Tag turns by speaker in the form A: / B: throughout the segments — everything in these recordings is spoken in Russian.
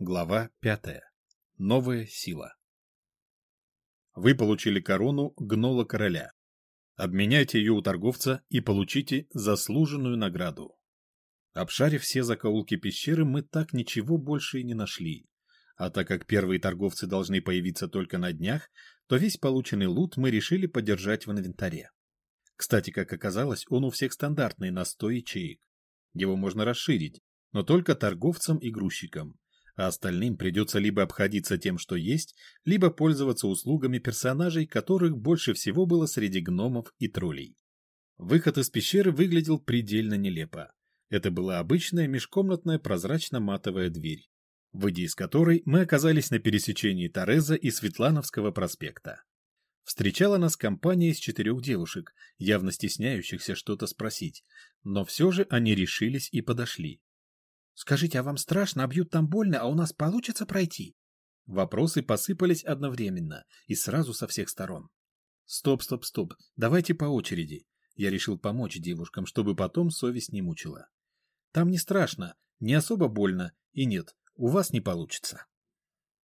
A: Глава пятая. Новая сила. Вы получили корону гнола короля. Обменяйте ее у торговца и получите заслуженную награду. Обшарив все закоулки пещеры, мы так ничего больше и не нашли. А так как первые торговцы должны появиться только на днях, то весь полученный лут мы решили подержать в инвентаре. Кстати, как оказалось, он у всех стандартный на 100 ячеек. Его можно расширить, но только торговцам и грузчикам а остальным придется либо обходиться тем, что есть, либо пользоваться услугами персонажей, которых больше всего было среди гномов и троллей. Выход из пещеры выглядел предельно нелепо. Это была обычная межкомнатная прозрачно-матовая дверь, выйдя из которой мы оказались на пересечении Тореза и Светлановского проспекта. Встречала нас компания из четырех девушек, явно стесняющихся что-то спросить, но все же они решились и подошли.
B: Скажите, а вам страшно, а бьют там больно, а у нас получится пройти?
A: Вопросы посыпались одновременно и сразу со всех сторон. Стоп, стоп, стоп, давайте по очереди. Я решил помочь девушкам, чтобы потом совесть не мучила. Там не страшно, не особо больно, и нет, у вас не получится.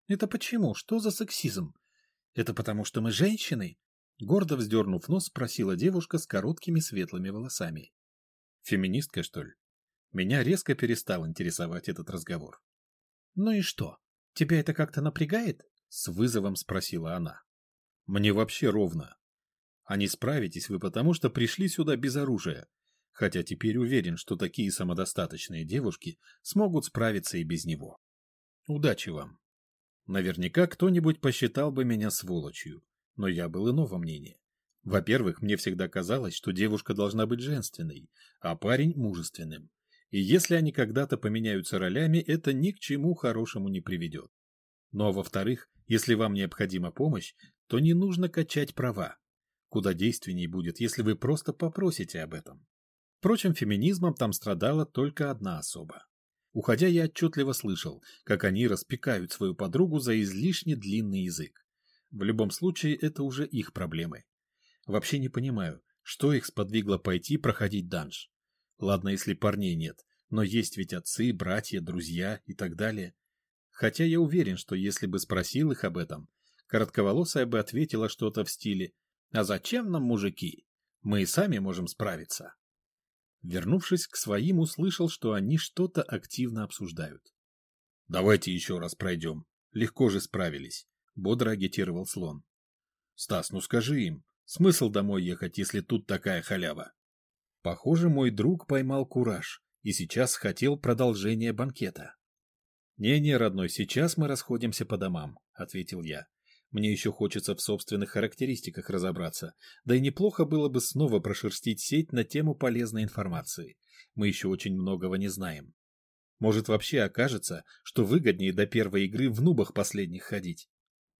B: Это почему? Что за сексизм? Это потому, что мы женщины? Гордо вздернув нос, спросила девушка с короткими светлыми волосами.
A: Феминистка, что ли? Меня резко перестал интересовать этот разговор.
B: «Ну и что? Тебя это как-то напрягает?»
A: — с вызовом спросила она. «Мне вообще ровно. А не справитесь вы потому, что пришли сюда без оружия, хотя теперь уверен, что такие самодостаточные девушки смогут справиться и без него. Удачи вам. Наверняка кто-нибудь посчитал бы меня сволочью, но я был иного мнения. Во-первых, мне всегда казалось, что девушка должна быть женственной, а парень – мужественным. И если они когда-то поменяются ролями, это ни к чему хорошему не приведет. А во-вторых, если вам необходима помощь, то не нужно качать права. Куда действенней будет, если вы просто попросите об этом. Впрочем, феминизмом там страдала только одна особа. Уходя, я отчетливо слышал, как они распекают свою подругу за излишне длинный язык. В любом случае, это уже их проблемы. Вообще не понимаю, что их сподвигло пойти проходить данж. Ладно, если парней нет, но есть ведь отцы, братья, друзья и так далее. Хотя я уверен, что если бы спросил их об этом, коротковолосая бы ответила что-то в стиле «А зачем нам мужики? Мы и сами можем справиться». Вернувшись к своим, услышал, что они что-то активно обсуждают. «Давайте еще раз пройдем. Легко же справились», — бодро агитировал слон. «Стас, ну скажи им, смысл домой ехать, если тут такая халява?» Похоже, мой друг поймал кураж и сейчас хотел продолжения банкета. «Не-не, родной, сейчас мы расходимся по домам», — ответил я. «Мне еще хочется в собственных характеристиках разобраться, да и неплохо было бы снова прошерстить сеть на тему полезной информации. Мы еще очень многого не знаем. Может, вообще окажется, что выгоднее до первой игры в нубах последних ходить».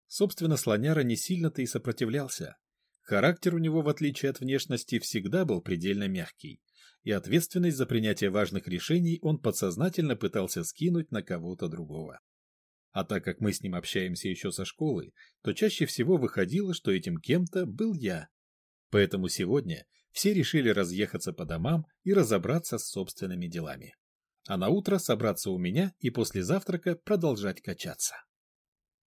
A: Собственно, слоняра не сильно-то и сопротивлялся. Характер у него, в отличие от внешности, всегда был предельно мягкий, и ответственность за принятие важных решений он подсознательно пытался скинуть на кого-то другого. А так как мы с ним общаемся еще со школы, то чаще всего выходило, что этим кем-то был я. Поэтому сегодня все решили разъехаться по домам и разобраться с собственными делами. А на утро собраться у меня и после завтрака продолжать качаться.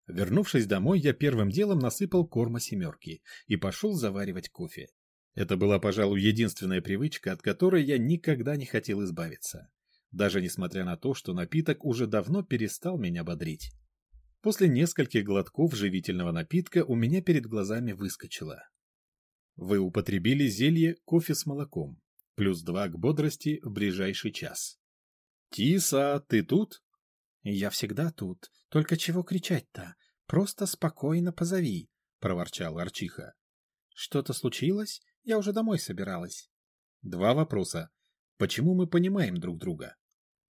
A: Вернувшись домой, я первым делом насыпал корма семерки и пошел заваривать кофе. Это была, пожалуй, единственная привычка, от которой я никогда не хотел избавиться. Даже несмотря на то, что напиток уже давно перестал меня бодрить. После нескольких глотков живительного напитка у меня перед глазами выскочило. Вы употребили зелье кофе с молоком. Плюс два к бодрости в ближайший час. «Тиса, ты тут?»
B: «Я всегда тут. Только чего кричать-то? Просто спокойно позови», — проворчал Арчиха. «Что-то случилось? Я уже домой собиралась».
A: «Два вопроса. Почему мы понимаем друг друга?»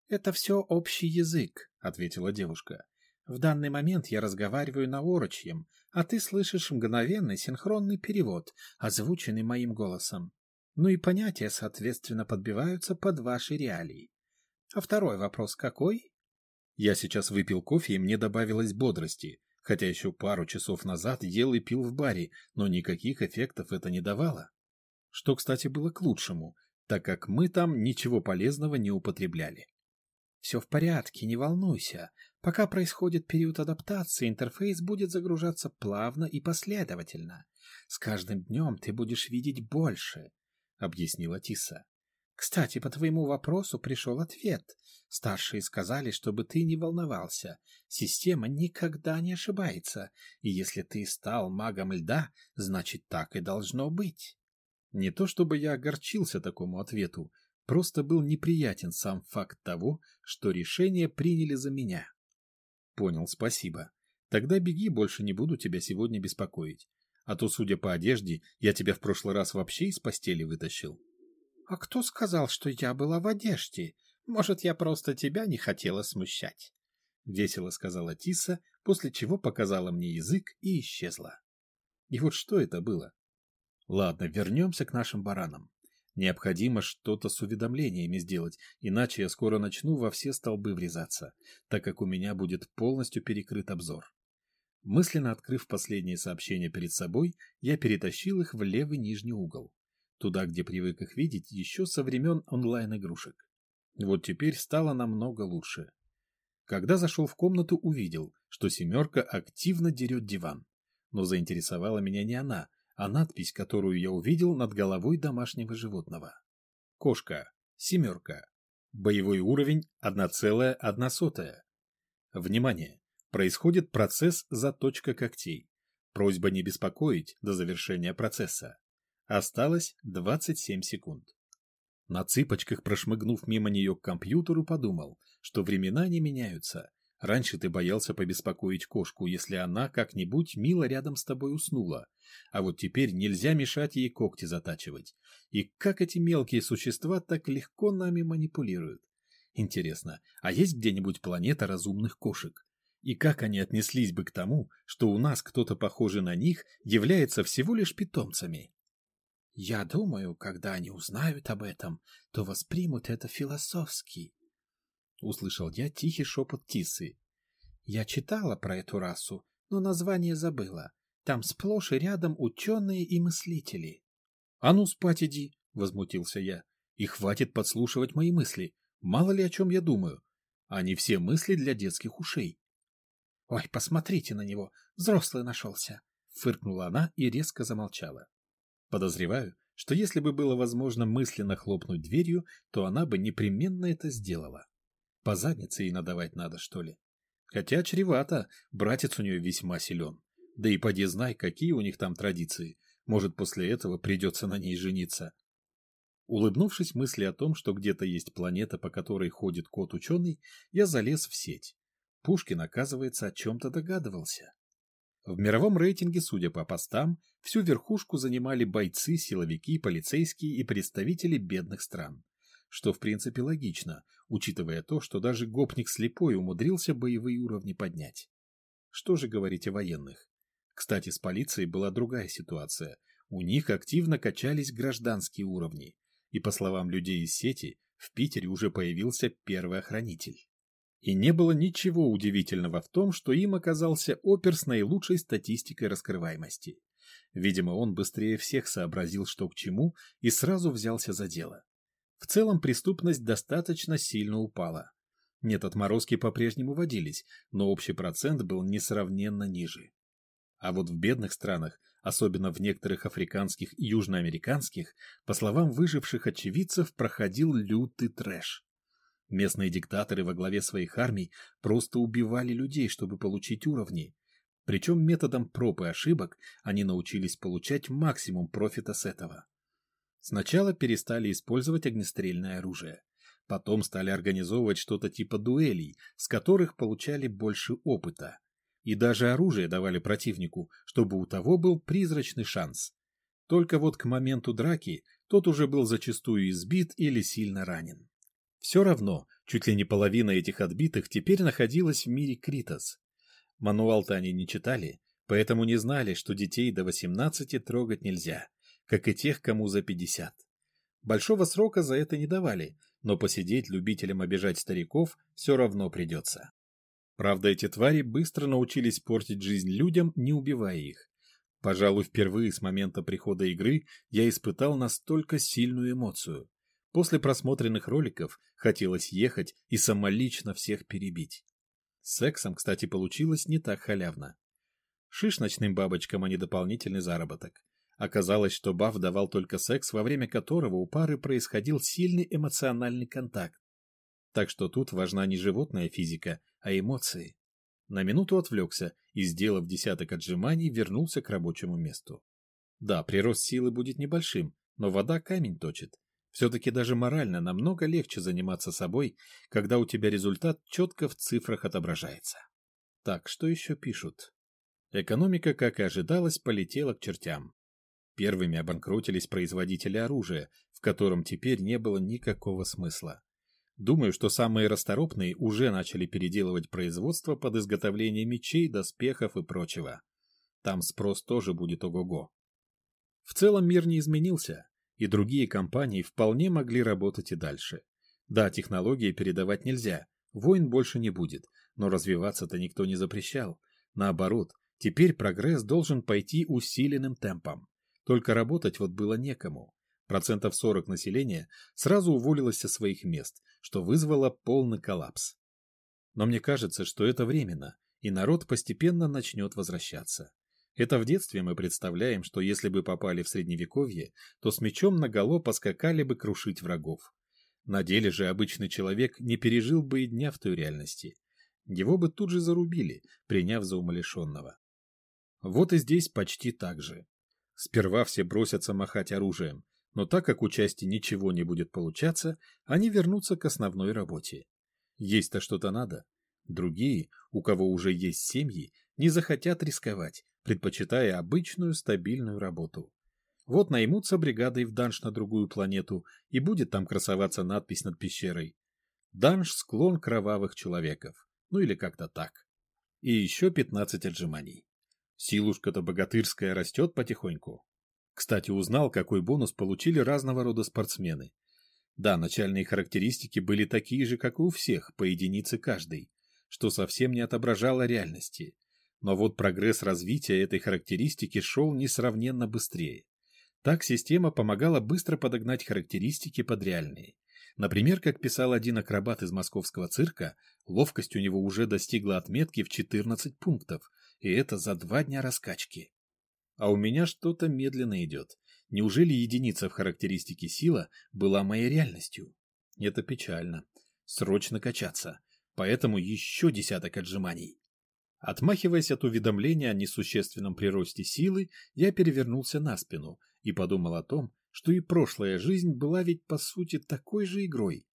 B: «Это все общий язык», — ответила девушка. «В данный момент я разговариваю на орочьем, а ты слышишь мгновенный синхронный перевод, озвученный моим голосом. Ну и понятия, соответственно, подбиваются под ваши реалии. А второй вопрос какой?»
A: Я сейчас выпил кофе, и мне добавилось бодрости, хотя еще пару часов назад ел и пил в баре, но никаких эффектов это не давало. Что, кстати, было к лучшему, так как мы там ничего полезного не употребляли.
B: «Все в порядке, не волнуйся. Пока происходит период адаптации, интерфейс будет загружаться плавно и последовательно. С каждым днем ты будешь видеть больше, — объяснила Тиса. Кстати, по твоему вопросу пришел ответ. Старшие сказали, чтобы ты не волновался. Система никогда не ошибается, и если ты стал магом льда, значит так и должно быть. Не то чтобы я огорчился такому ответу, просто был неприятен сам факт того, что решение приняли за меня. Понял, спасибо. Тогда беги, больше не буду тебя сегодня беспокоить. А то, судя по одежде, я тебя в прошлый раз вообще из постели вытащил. — А кто сказал, что я была в одежде? Может, я просто тебя не хотела смущать? — весело сказала Тиса, после чего показала мне язык и исчезла. И вот что это было? Ладно, вернемся к нашим баранам. Необходимо что-то с уведомлениями сделать, иначе я скоро начну во все столбы врезаться, так как у меня будет полностью перекрыт обзор. Мысленно открыв последние сообщения перед собой, я перетащил их в левый нижний угол, туда, где привык их видеть еще со времен онлайн-игрушек. Вот теперь стало намного лучше. Когда зашел в комнату, увидел, что семерка активно дерет диван. Но заинтересовала меня не она, а надпись, которую я увидел над головой домашнего животного. Кошка. Семерка. Боевой уровень 1,1. Внимание! Происходит процесс заточка когтей. Просьба не беспокоить до завершения процесса. Осталось 27 секунд. На цыпочках прошмыгнув мимо нее к компьютеру, подумал, что времена не меняются. Раньше ты боялся побеспокоить кошку, если она как-нибудь мило рядом с тобой уснула, а вот теперь нельзя мешать ей когти затачивать. И как эти мелкие существа так легко нами манипулируют? Интересно, а есть где-нибудь планета разумных кошек? И как они отнеслись бы к тому, что у нас кто-то похожий на них является всего лишь питомцами? Я думаю, когда они узнают об этом, то воспримут это философски. Услышал я тихий шепот Тисы. Я читала про эту расу, но название забыла. Там сплошь и рядом ученые и мыслители. — А ну, спать иди, — возмутился я. — И хватит подслушивать мои мысли. Мало ли о чем я думаю. Они все мысли для детских ушей. — Ой, посмотрите на него, взрослый нашелся, — фыркнула она и резко замолчала. Подозреваю, что если бы было возможно мысленно хлопнуть дверью, то она бы непременно это сделала. По заднице ей надавать надо, что ли? Хотя чревато, братец у нее весьма силен. Да и поди знай, какие у них там традиции. Может, после этого придется на ней жениться. Улыбнувшись мысли о том, что где-то есть планета, по которой ходит кот-ученый, я залез в сеть. Пушкин, оказывается, о чем-то догадывался. В мировом рейтинге, судя по постам, всю верхушку занимали бойцы, силовики, полицейские и представители бедных стран. Что, в принципе, логично, учитывая то, что даже гопник слепой умудрился боевые уровни поднять. Что же говорить о военных? Кстати, с полицией была другая ситуация. У них активно качались гражданские уровни. И, по словам людей из сети, в Питере уже появился первый охранитель. И не было ничего удивительного в том, что им оказался опер с наилучшей статистикой раскрываемости. Видимо, он быстрее всех сообразил, что к чему, и сразу взялся за дело. В целом преступность достаточно сильно упала. Нет, отморозки по-прежнему водились, но общий процент был несравненно ниже. А вот в бедных странах, особенно в некоторых африканских и южноамериканских, по словам выживших очевидцев, проходил лютый трэш. Местные диктаторы во главе своих армий просто убивали людей, чтобы получить уровни. Причем методом проб и ошибок они научились получать максимум профита с этого. Сначала перестали использовать огнестрельное оружие. Потом стали организовывать что-то типа дуэлей, с которых получали больше опыта и даже оружие давали противнику, чтобы у того был призрачный шанс. Только вот к моменту драки тот уже был зачастую избит или сильно ранен. Все равно, чуть ли не половина этих отбитых теперь находилась в мире Критос. Мануал-то они не читали, поэтому не знали, что детей до 18 трогать нельзя, как и тех, кому за 50. Большого срока за это не давали, но посидеть любителям обижать стариков все равно придется. Правда, эти твари быстро научились портить жизнь людям, не убивая их. Пожалуй, впервые с момента прихода игры я испытал настолько сильную эмоцию. После просмотренных роликов хотелось ехать и самолично всех перебить.
A: С сексом, кстати, получилось не так халявно. Шиш ночным бабочкам, а не дополнительный заработок. Оказалось, что Баф давал только секс, во время которого у пары происходил сильный эмоциональный контакт. Так что тут важна не животная физика, а эмоции. На минуту отвлекся и, сделав десяток отжиманий, вернулся к рабочему месту. Да, прирост силы будет небольшим, но вода камень точит. Все-таки даже морально намного легче заниматься собой, когда у тебя результат четко в цифрах отображается. Так, что еще пишут? Экономика, как и ожидалось, полетела к чертям. Первыми обанкротились производители оружия, в котором теперь не было никакого смысла. Думаю, что самые расторопные уже начали переделывать производство под изготовление мечей, доспехов и прочего. Там спрос тоже будет ого-го. В целом мир не изменился, и другие компании вполне могли работать и дальше. Да, технологии передавать нельзя, войн больше не будет, но развиваться-то никто не запрещал. Наоборот, Теперь прогресс должен пойти усиленным темпом. Только работать вот было некому. Процентов 40 населения сразу уволилось со своих мест, что вызвало полный коллапс. Но мне кажется, что это временно, и народ постепенно начнет возвращаться. Это в детстве мы представляем, что если бы попали в средневековье, то с мечом наголо поскакали бы крушить врагов. На деле же обычный человек не пережил бы и дня в той реальности. Его бы тут же зарубили, приняв за умалишенного. Вот и здесь почти так же. Сперва все бросятся махать оружием, но так как у части ничего не будет получаться, они вернутся к основной работе. Есть-то что-то надо. Другие, у кого уже есть семьи, не захотят рисковать, предпочитая обычную стабильную работу. Вот наймутся бригадой в данж на другую планету, и будет там красоваться надпись над пещерой. Данж – склон кровавых человеков. Ну или как-то так. И еще 15 отжиманий. Силушка-то богатырская растет потихоньку. Кстати, узнал, какой бонус получили разного рода спортсмены. Да, начальные характеристики были такие же, как и у всех, по единице каждой, что совсем не отображало реальности. Но вот прогресс развития этой характеристики шел несравненно быстрее. Так система помогала быстро подогнать характеристики под реальные. Например, как писал один акробат из московского цирка, ловкость у него уже достигла отметки в 14 пунктов, и это за два дня раскачки. А у меня что-то медленно идет. Неужели единица в характеристике сила была моей реальностью? Это печально. Срочно качаться. Поэтому еще десяток отжиманий. Отмахиваясь от уведомления о несущественном приросте силы, я перевернулся на спину и подумал о том, что и прошлая жизнь была ведь по сути такой же игрой.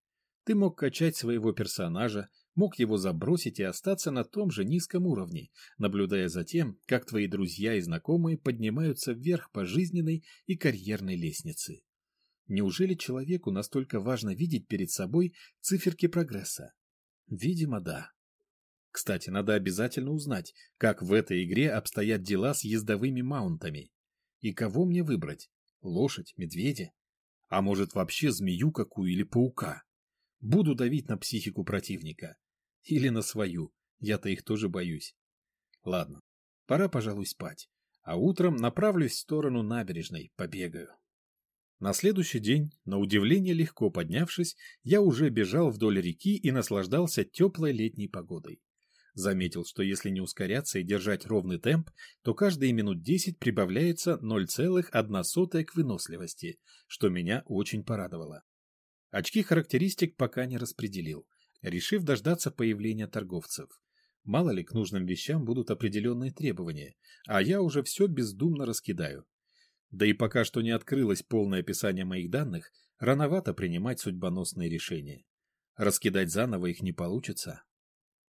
A: Ты мог качать своего персонажа, мог его забросить и остаться на том же низком уровне, наблюдая за тем, как твои друзья и знакомые поднимаются вверх по жизненной и карьерной лестнице. Неужели человеку настолько важно видеть перед собой циферки прогресса? Видимо, да. Кстати, надо обязательно узнать, как в этой игре обстоят дела с ездовыми маунтами. И кого мне выбрать? Лошадь, медведя? А может вообще змею какую или паука? Буду давить на психику противника. Или на свою. Я-то их тоже боюсь. Ладно, пора, пожалуй, спать. А утром направлюсь в сторону набережной, побегаю. На следующий день, на удивление легко поднявшись, я уже бежал вдоль реки и наслаждался теплой летней погодой. Заметил, что если не ускоряться и держать ровный темп, то каждые минут 10 прибавляется 0,1 к выносливости, что меня очень порадовало. Очки характеристик пока не распределил, решив дождаться появления торговцев. Мало ли к нужным вещам будут определенные требования, а я уже все бездумно раскидаю. Да и пока что не открылось полное описание моих данных, рановато принимать судьбоносные решения. Раскидать заново их не получится.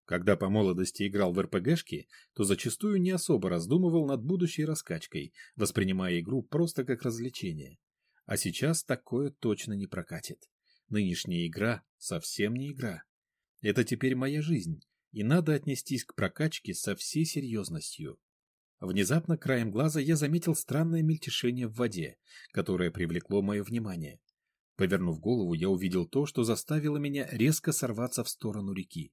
A: Когда по молодости играл в РПГшки, то зачастую не особо раздумывал над будущей раскачкой, воспринимая игру просто как развлечение. А сейчас такое точно не прокатит. Нынешняя игра совсем не игра. Это теперь моя жизнь, и надо отнестись к прокачке со всей серьезностью. Внезапно краем глаза я заметил странное мельтешение в воде, которое привлекло мое внимание. Повернув голову, я увидел то, что заставило меня резко сорваться в сторону реки.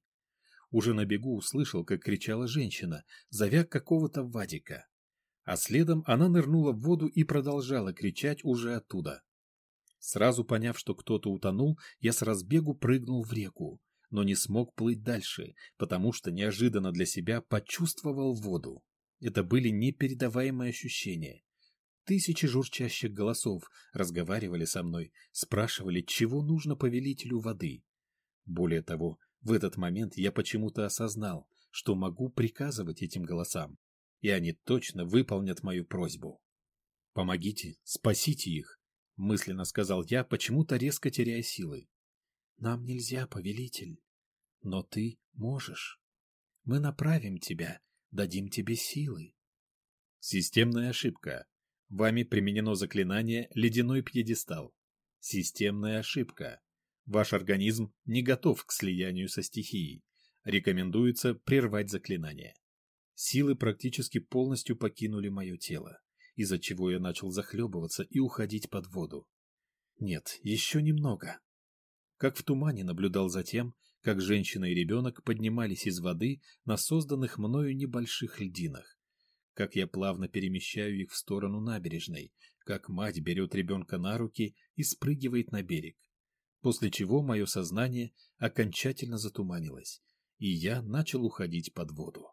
A: Уже на бегу услышал, как кричала женщина, зовя какого-то Вадика. А следом она нырнула в воду и продолжала кричать уже оттуда. Сразу поняв, что кто-то утонул, я с разбегу прыгнул в реку, но не смог плыть дальше, потому что неожиданно для себя почувствовал воду. Это были непередаваемые ощущения. Тысячи журчащих голосов разговаривали со мной, спрашивали, чего нужно повелителю воды. Более того, в этот момент я почему-то осознал, что могу приказывать этим голосам, и они точно выполнят мою просьбу. «Помогите, спасите их», — мысленно сказал я, почему-то резко теряя силы.
B: «Нам нельзя, повелитель, но ты можешь. Мы направим тебя, дадим тебе силы».
A: Системная ошибка. Вами применено заклинание «Ледяной пьедестал». Системная ошибка. Ваш организм не готов к слиянию со стихией. Рекомендуется прервать заклинание. Силы практически полностью покинули мое тело, из-за чего я начал захлебываться и уходить под воду. Нет, еще немного. Как в тумане наблюдал за тем, как женщина и ребенок поднимались из воды на созданных мною небольших льдинах, как я плавно перемещаю их в сторону набережной, как мать берет ребенка на руки и спрыгивает на берег, после чего мое сознание окончательно затуманилось, и я начал уходить под воду.